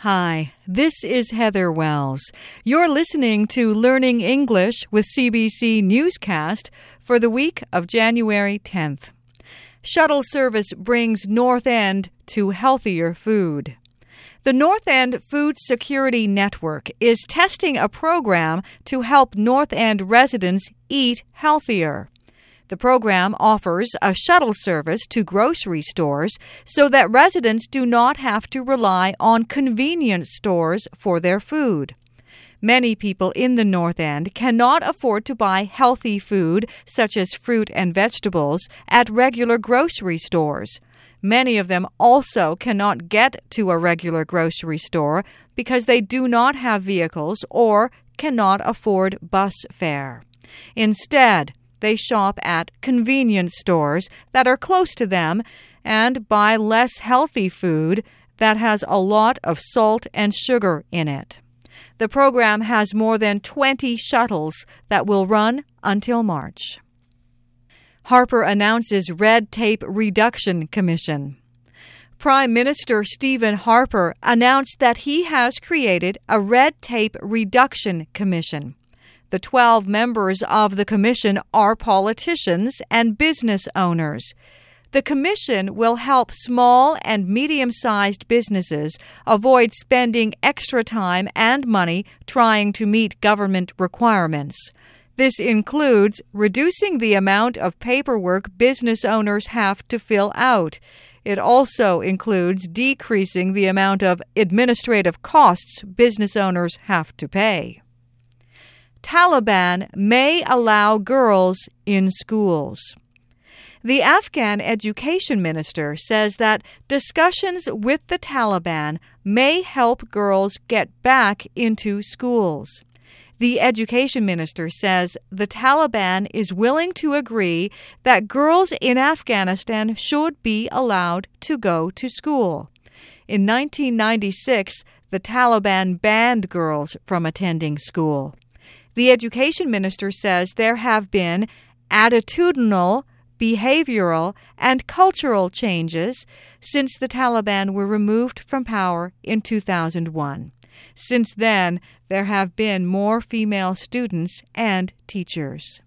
Hi, this is Heather Wells. You're listening to Learning English with CBC Newscast for the week of January 10th. Shuttle service brings North End to healthier food. The North End Food Security Network is testing a program to help North End residents eat healthier. The program offers a shuttle service to grocery stores so that residents do not have to rely on convenience stores for their food. Many people in the North End cannot afford to buy healthy food, such as fruit and vegetables, at regular grocery stores. Many of them also cannot get to a regular grocery store because they do not have vehicles or cannot afford bus fare. Instead, they shop at convenience stores that are close to them and buy less healthy food that has a lot of salt and sugar in it. The program has more than 20 shuttles that will run until March. Harper announces Red Tape Reduction Commission. Prime Minister Stephen Harper announced that he has created a Red Tape Reduction Commission. The 12 members of the commission are politicians and business owners. The commission will help small and medium sized businesses avoid spending extra time and money trying to meet government requirements. This includes reducing the amount of paperwork business owners have to fill out. It also includes decreasing the amount of administrative costs business owners have to pay. Taliban may allow girls in schools. The Afghan education minister says that discussions with the Taliban may help girls get back into schools. The education minister says the Taliban is willing to agree that girls in Afghanistan should be allowed to go to school. In 1996, the Taliban banned girls from attending school. The education minister says there have been attitudinal, behavioral, and cultural changes since the Taliban were removed from power in 2001. Since then, there have been more female students and teachers.